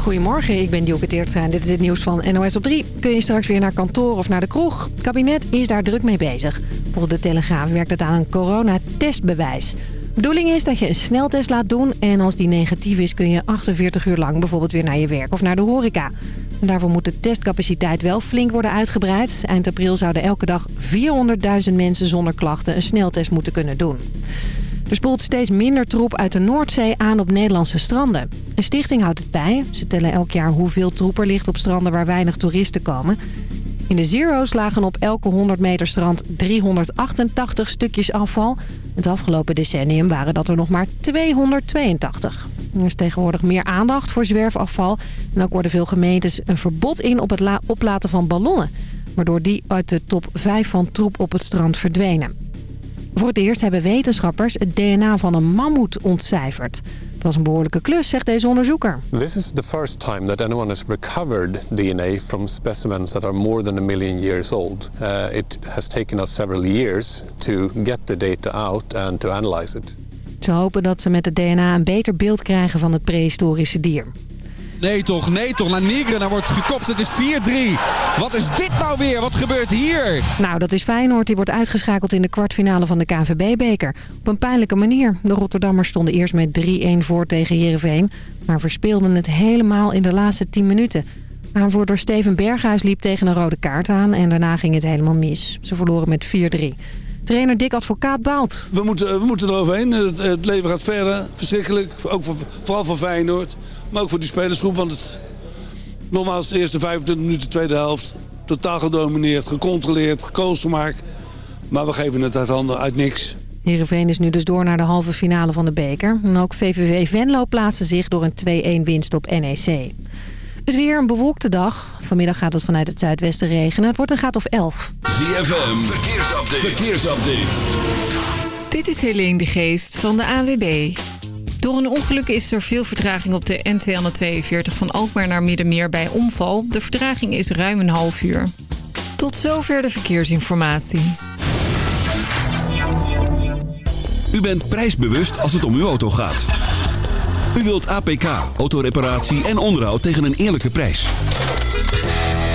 Goedemorgen, ik ben Dielke Teertstra en dit is het nieuws van NOS op 3. Kun je straks weer naar kantoor of naar de kroeg? Het kabinet is daar druk mee bezig. Volgens de Telegraaf werkt het aan een coronatestbewijs. De bedoeling is dat je een sneltest laat doen... en als die negatief is kun je 48 uur lang bijvoorbeeld weer naar je werk of naar de horeca. Daarvoor moet de testcapaciteit wel flink worden uitgebreid. Eind april zouden elke dag 400.000 mensen zonder klachten een sneltest moeten kunnen doen. Er spoelt steeds minder troep uit de Noordzee aan op Nederlandse stranden. Een stichting houdt het bij. Ze tellen elk jaar hoeveel troep er ligt op stranden waar weinig toeristen komen. In de Zero's lagen op elke 100 meter strand 388 stukjes afval. Het afgelopen decennium waren dat er nog maar 282. Er is tegenwoordig meer aandacht voor zwerfafval. En ook worden veel gemeentes een verbod in op het oplaten van ballonnen. Waardoor die uit de top 5 van troep op het strand verdwenen. Voor het eerst hebben wetenschappers het DNA van een mammoet ontcijferd. Het was een behoorlijke klus, zegt deze onderzoeker. This is the first time that anyone has recovered DNA from specimens that are more than a million years old. Uh, it has taken us several years to get the data out and to analyze it. Ze hopen dat ze met het DNA een beter beeld krijgen van het prehistorische dier. Nee toch, nee toch. Naar Nigren wordt gekopt. Het is 4-3. Wat is dit nou weer? Wat gebeurt hier? Nou, dat is Feyenoord. Die wordt uitgeschakeld in de kwartfinale van de KNVB-beker. Op een pijnlijke manier. De Rotterdammers stonden eerst met 3-1 voor tegen Heerenveen. Maar verspeelden het helemaal in de laatste 10 minuten. Aanvoerder Steven Berghuis liep tegen een rode kaart aan. En daarna ging het helemaal mis. Ze verloren met 4-3. Trainer Dick Advocaat baalt. We moeten, we moeten eroverheen. Het, het leven gaat verder. Verschrikkelijk. Ook voor, vooral voor Feyenoord. Maar ook voor die spelersgroep. Want het, nogmaals, de eerste 25 minuten, tweede helft. Totaal gedomineerd, gecontroleerd, gekozen gemaakt. Maar we geven het uit handen, uit niks. Heerenveen is nu dus door naar de halve finale van de beker. En ook VVV Venlo plaatste zich door een 2-1 winst op NEC. Het weer een bewolkte dag. Vanmiddag gaat het vanuit het zuidwesten regenen. Het wordt een graad of 11. ZFM, verkeersupdate. verkeersupdate. Dit is Helene de Geest van de AWB. Door een ongeluk is er veel vertraging op de N242 van Alkmaar naar Middenmeer bij omval. De vertraging is ruim een half uur. Tot zover de verkeersinformatie. U bent prijsbewust als het om uw auto gaat. U wilt APK, autoreparatie en onderhoud tegen een eerlijke prijs.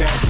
that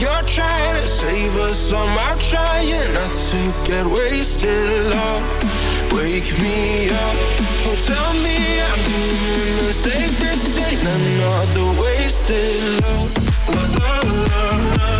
you're trying to save us. I'm out trying not to get wasted. Love, wake me up. Oh, tell me I'm doing the. This ain't another wasted love. La la la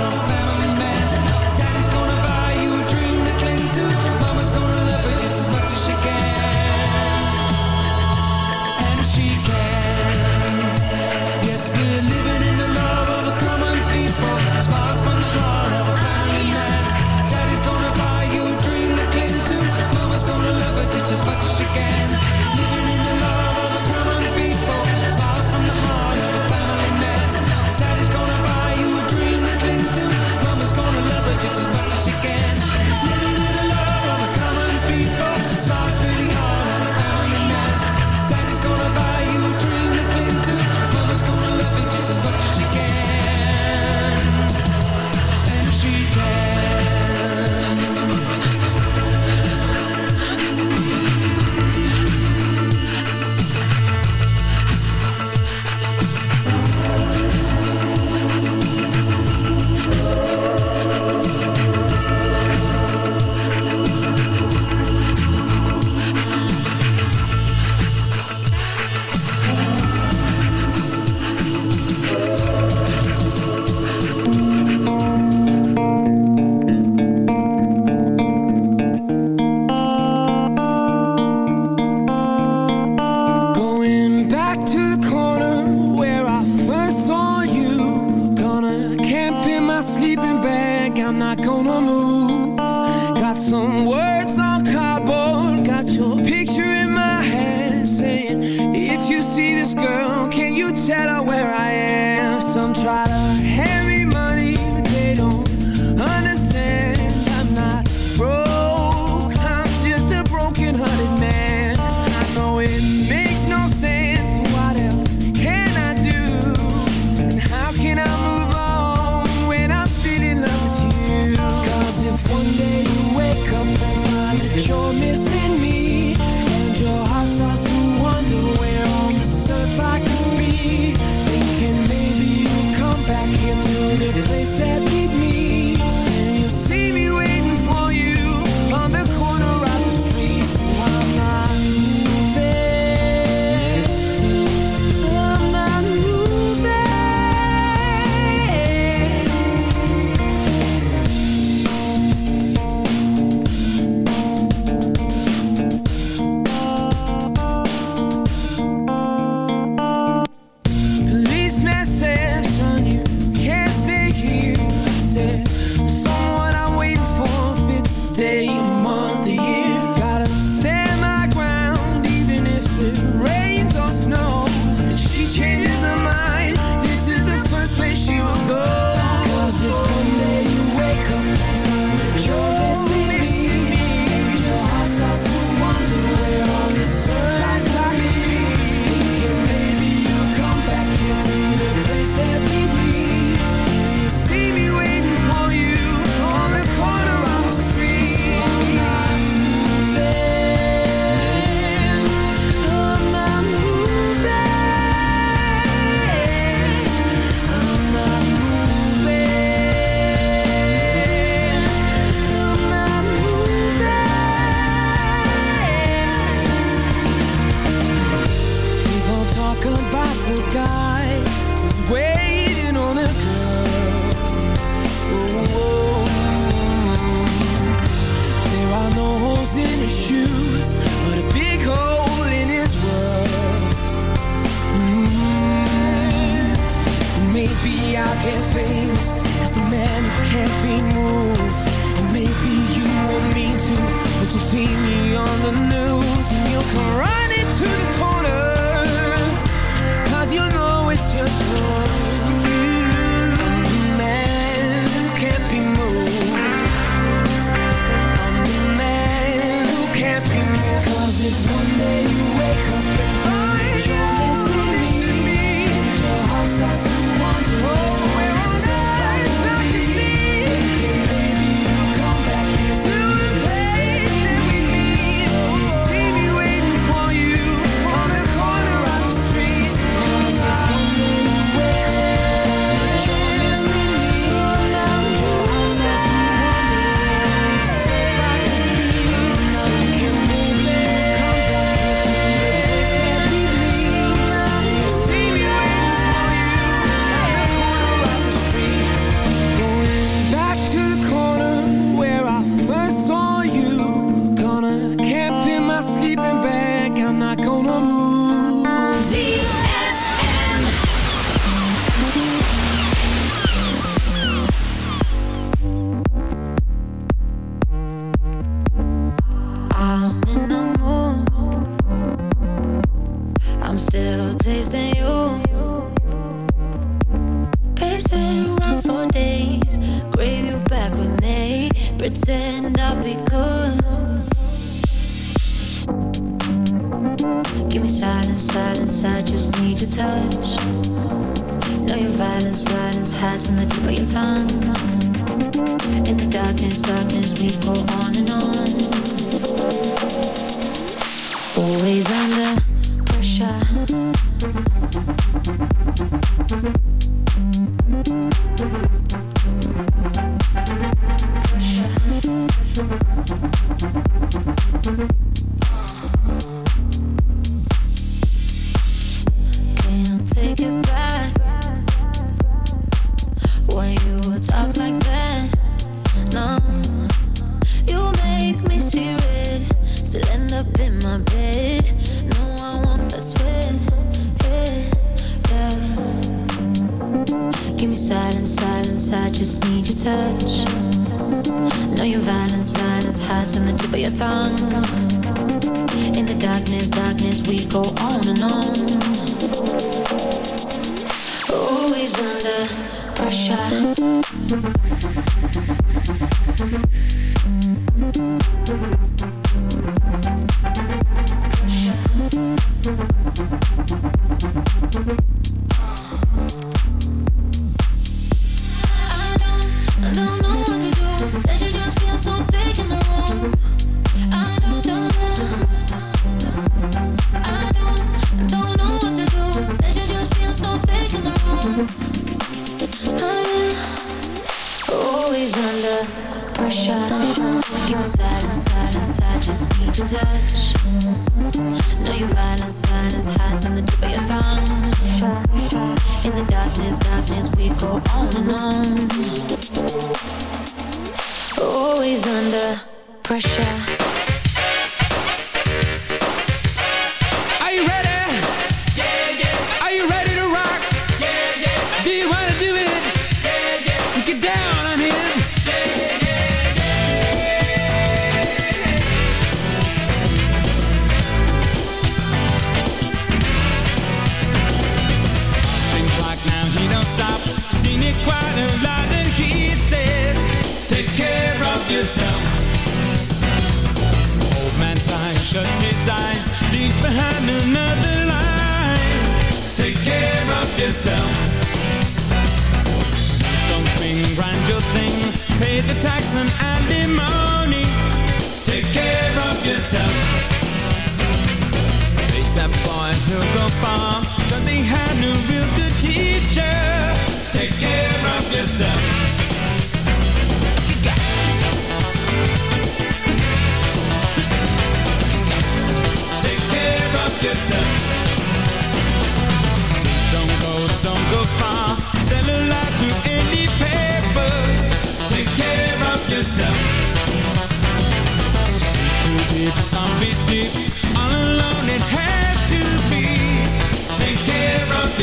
as much as she can.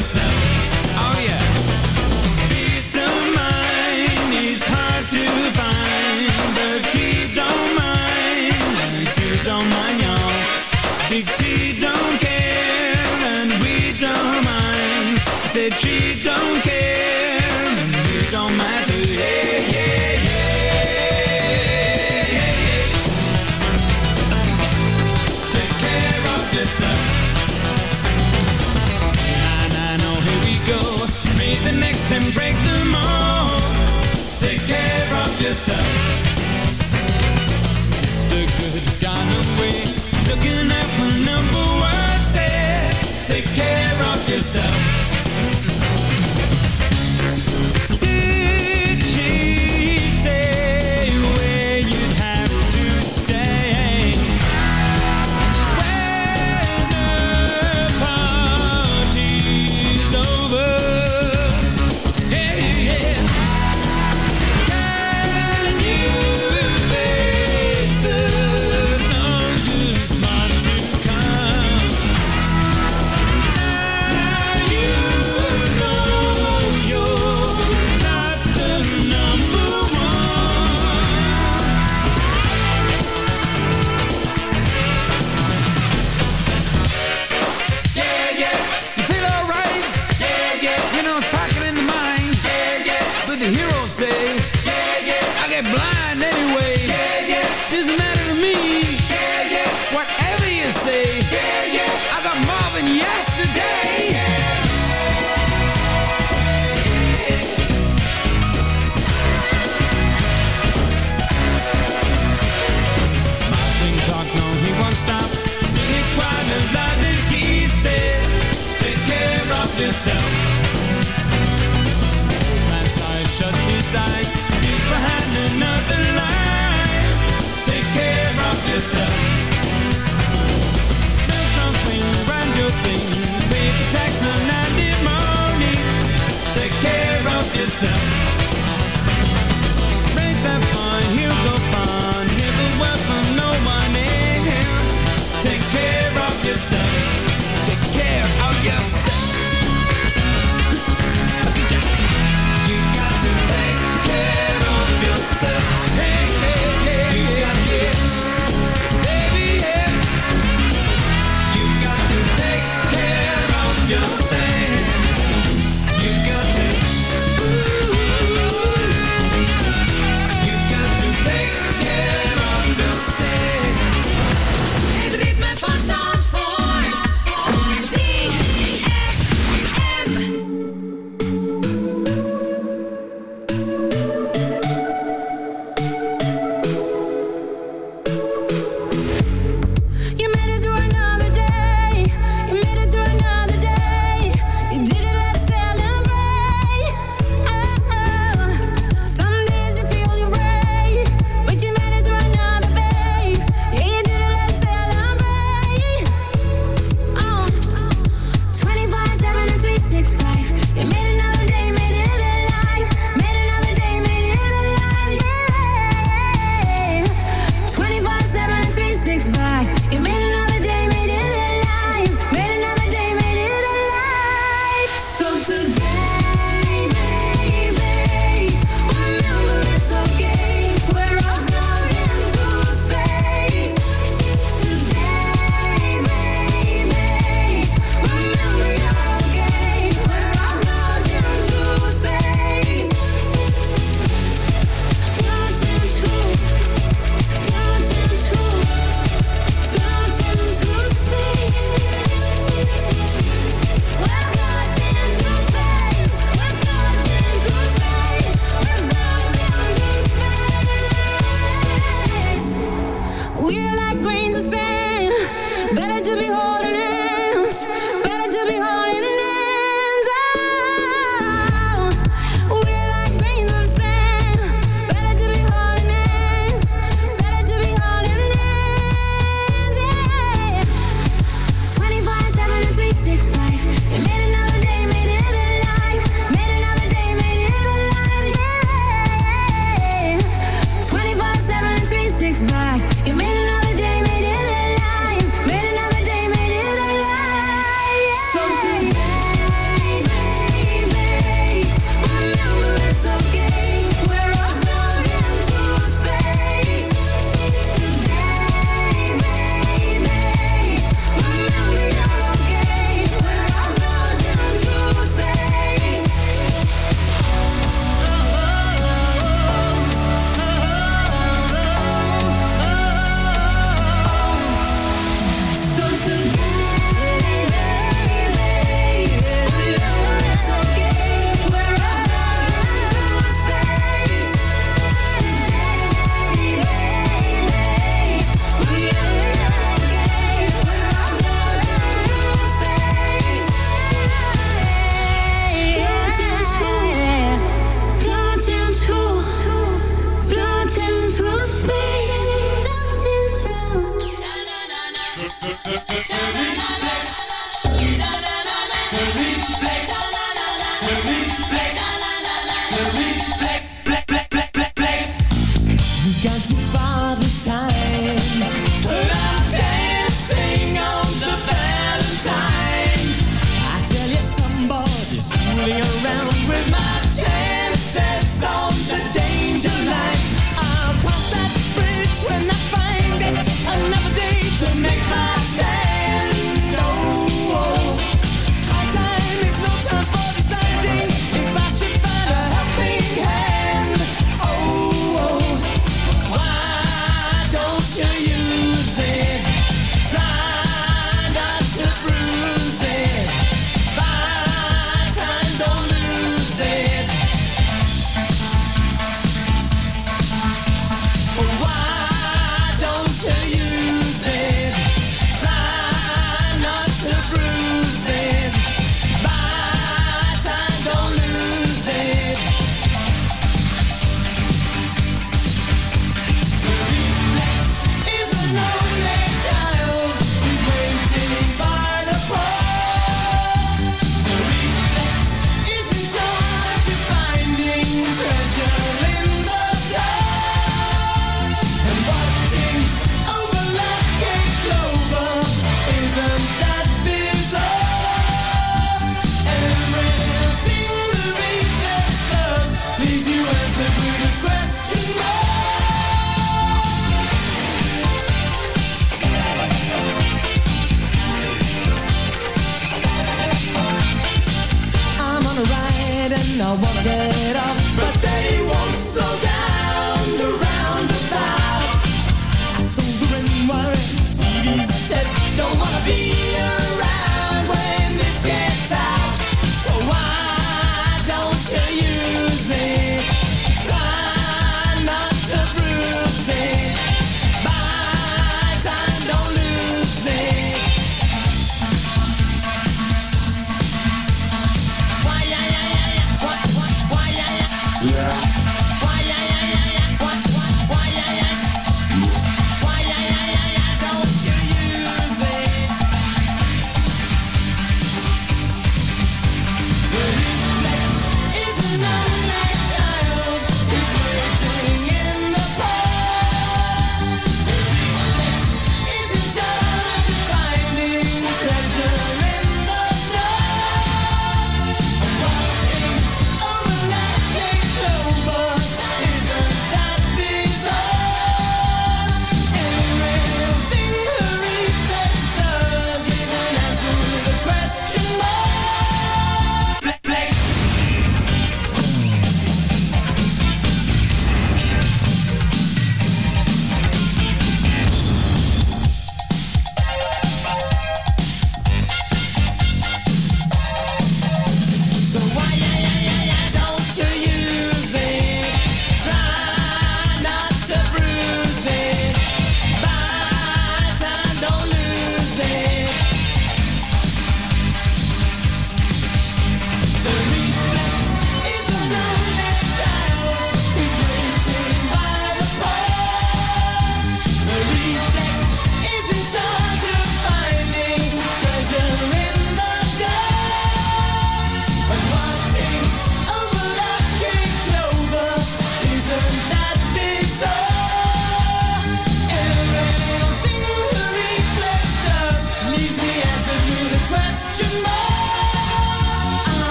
yourself.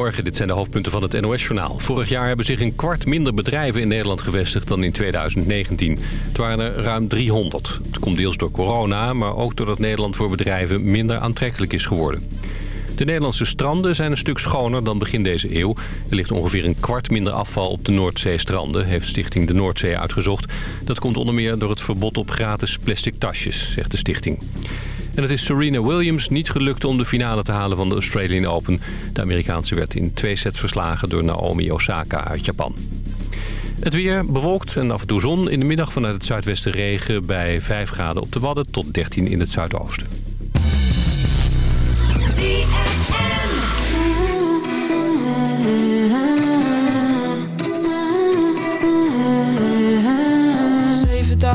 Goedemorgen, dit zijn de hoofdpunten van het NOS-journaal. Vorig jaar hebben zich een kwart minder bedrijven in Nederland gevestigd dan in 2019. Het waren er ruim 300. Het komt deels door corona, maar ook doordat Nederland voor bedrijven minder aantrekkelijk is geworden. De Nederlandse stranden zijn een stuk schoner dan begin deze eeuw. Er ligt ongeveer een kwart minder afval op de Noordzeestranden, heeft Stichting de Noordzee uitgezocht. Dat komt onder meer door het verbod op gratis plastic tasjes, zegt de stichting. En het is Serena Williams niet gelukt om de finale te halen van de Australian Open. De Amerikaanse werd in twee sets verslagen door Naomi Osaka uit Japan. Het weer bewolkt en af en toe zon. In de middag vanuit het zuidwesten regen bij 5 graden op de Wadden tot 13 in het zuidoosten.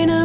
een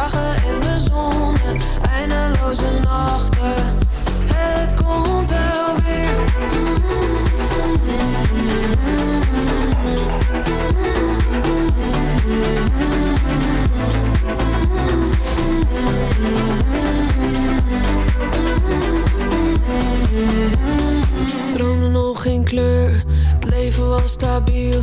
Dagen in de zon, eindeloze nachten. Het komt wel weer. Droomde nog geen kleur, het leven was stabiel.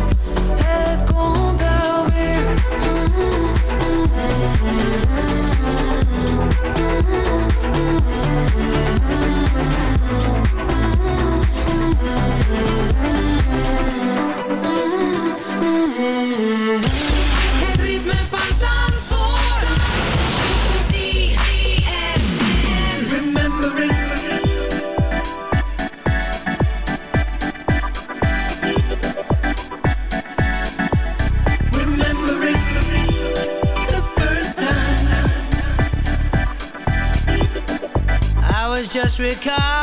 Africa.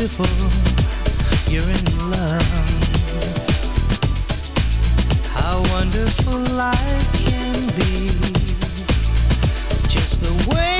beautiful. You're in love. How wonderful life can be. Just the way.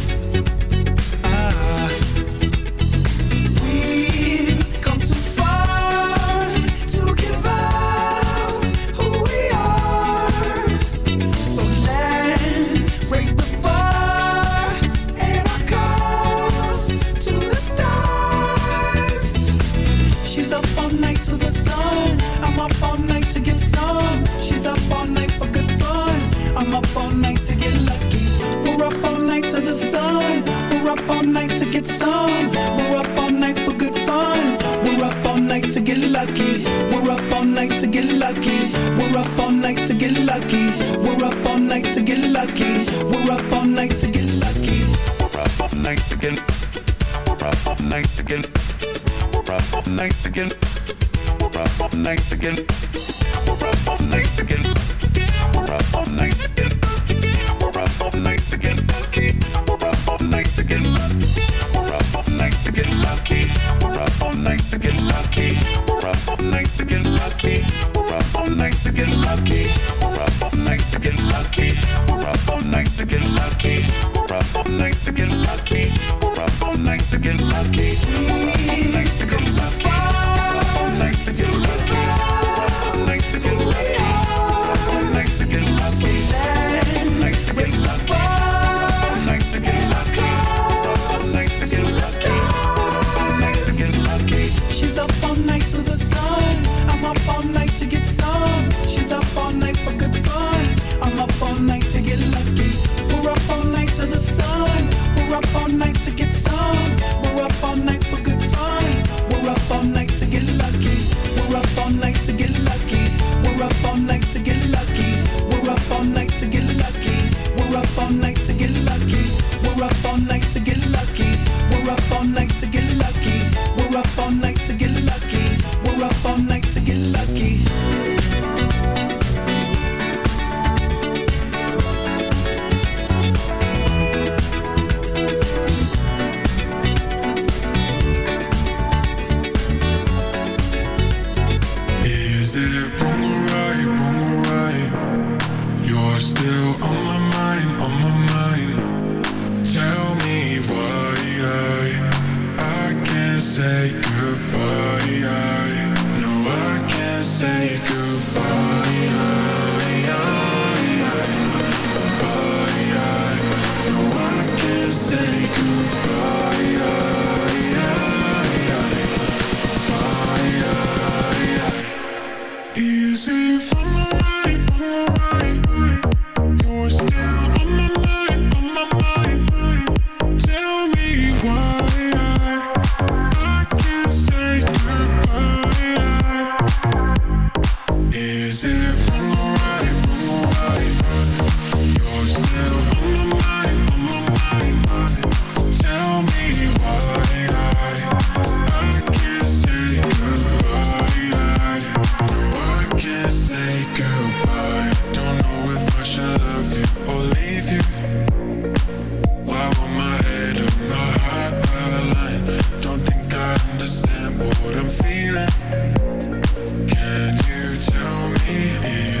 what I'm feeling. Can you tell me?